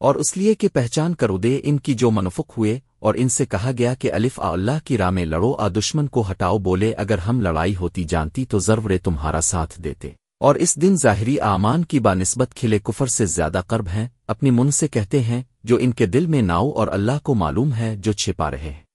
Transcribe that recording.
اور اس لیے کہ پہچان کرو دے ان کی جو منفق ہوئے، اور ان سے کہا گیا کہ الف آ اللہ کی راہ میں لڑو، آ دشمن کو ہٹاؤ، بولے اگر ہم لڑائی ہوتی جانتی تو ضرور تمہارا ساتھ دیتے۔ اور اس دن ظاہری اعمان کی بانسبت کھلے کفر سے زیادہ قرب ہیں، اپنی من سے کہتے ہیں، جو ان کے دل میں ناؤ اور اللہ کو معلوم ہے، جو چھپا رہے ہیں۔